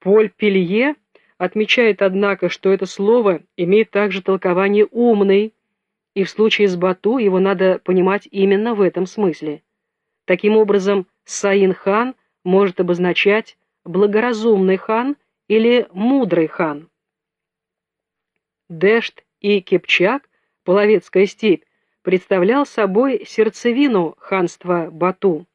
Поль Пелье отмечает, однако, что это слово имеет также толкование «умный», и в случае с Бату его надо понимать именно в этом смысле. Таким образом, Саин-хан может обозначать благоразумный хан или мудрый хан. Дэшт и Кипчак, Половецкая степь, представлял собой сердцевину ханства Бату.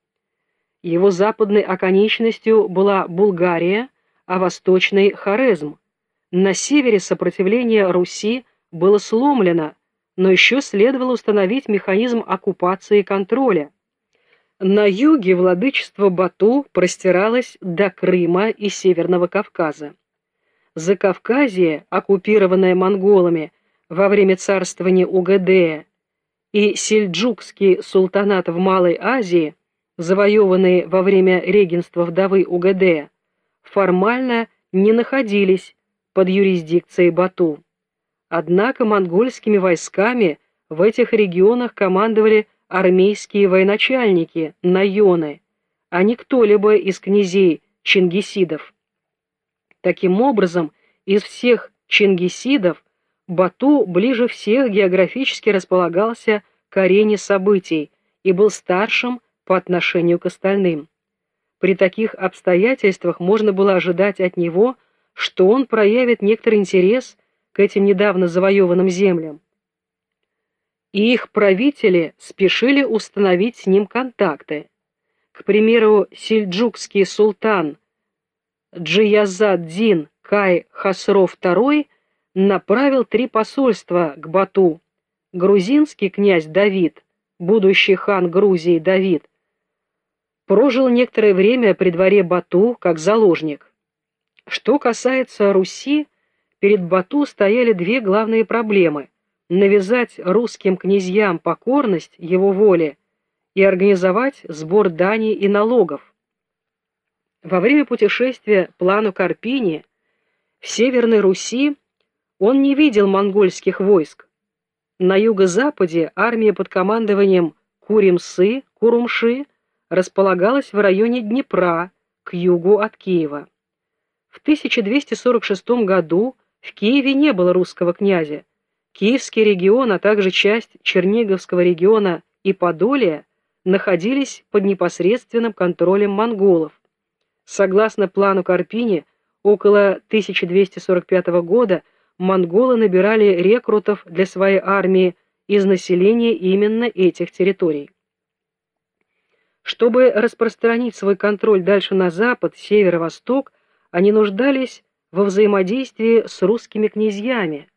Его западной оконечностью была Булгария, а восточной – Хорезм. На севере сопротивление Руси было сломлено, но еще следовало установить механизм оккупации и контроля. На юге владычество Бату простиралось до Крыма и Северного Кавказа. Закавказье, оккупированное монголами во время царствования Угадея, и сельджукский султанат в Малой Азии, завоеванные во время регенства вдовы Угадея, формально не находились под юрисдикцией Бату. Однако монгольскими войсками в этих регионах командовали армейские военачальники, найоны, а не кто-либо из князей чингисидов. Таким образом, из всех чингисидов Бату ближе всех географически располагался к арене событий и был старшим по отношению к остальным. При таких обстоятельствах можно было ожидать от него, что он проявит некоторый интерес к этим недавно завоеванным землям. И их правители спешили установить с ним контакты. К примеру, сельджукский султан Джиязад-Дин Кай Хасров II направил три посольства к Бату. Грузинский князь Давид, будущий хан Грузии Давид, прожил некоторое время при дворе Бату как заложник. Что касается Руси, перед Бату стояли две главные проблемы – навязать русским князьям покорность его воле и организовать сбор дани и налогов. Во время путешествия плану Карпини в Северной Руси он не видел монгольских войск. На юго-западе армия под командованием Куримсы, Курумши располагалась в районе Днепра, к югу от Киева. В 1246 году в Киеве не было русского князя. Киевский регион, а также часть Черниговского региона и Подолия находились под непосредственным контролем монголов. Согласно плану Карпини, около 1245 года монголы набирали рекрутов для своей армии из населения именно этих территорий. Чтобы распространить свой контроль дальше на запад, северо-восток, они нуждались во взаимодействии с русскими князьями.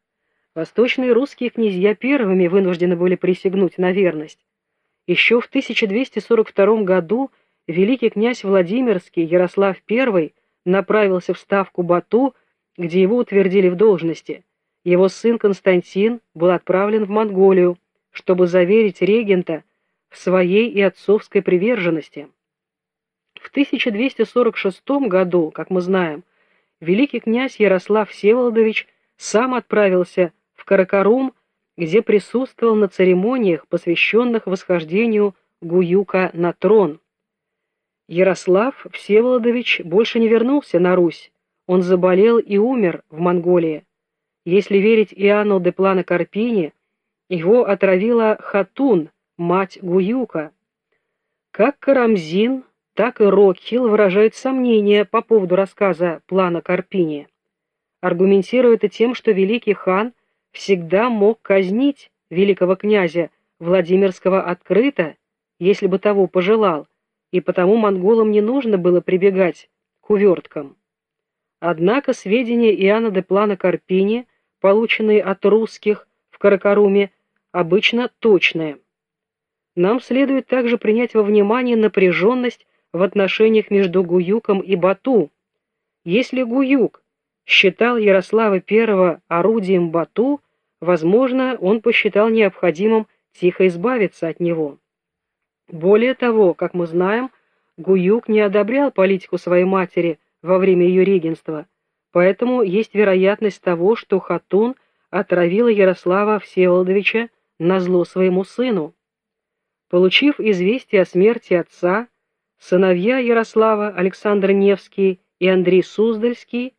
Восточные русские князья первыми вынуждены были присягнуть на верность. Еще в 1242 году великий князь Владимирский Ярослав I направился в ставку Бату, где его утвердили в должности. Его сын Константин был отправлен в Монголию, чтобы заверить регента в своей и отцовской приверженности. В 1246 году, как мы знаем, великий князь Ярослав Всеволодович сам отправился в Каракарум, где присутствовал на церемониях, посвященных восхождению Гуюка на трон. Ярослав Всеволодович больше не вернулся на Русь, он заболел и умер в Монголии. Если верить Иоанну де Плана Карпини, его отравила Хатун, мать Гуюка. Как Карамзин, так и Рокхилл выражают сомнения по поводу рассказа плана Карпини. Аргументируя это тем, что великий хан всегда мог казнить великого князя Владимирского открыто, если бы того пожелал, и потому монголам не нужно было прибегать к уверткам. Однако сведения Иоанна де Плана Карпини, полученные от русских в Каракаруме, обычно точные. Нам следует также принять во внимание напряженность в отношениях между Гуюком и Бату. Если Гуюк считал Ярослава I орудием Бату, возможно, он посчитал необходимым тихо избавиться от него. Более того, как мы знаем, Гуюк не одобрял политику своей матери во время ее регенства, поэтому есть вероятность того, что Хатун отравила Ярослава Всеволодовича на зло своему сыну. Получив известие о смерти отца, сыновья Ярослава, Александр Невский и Андрей Суздальский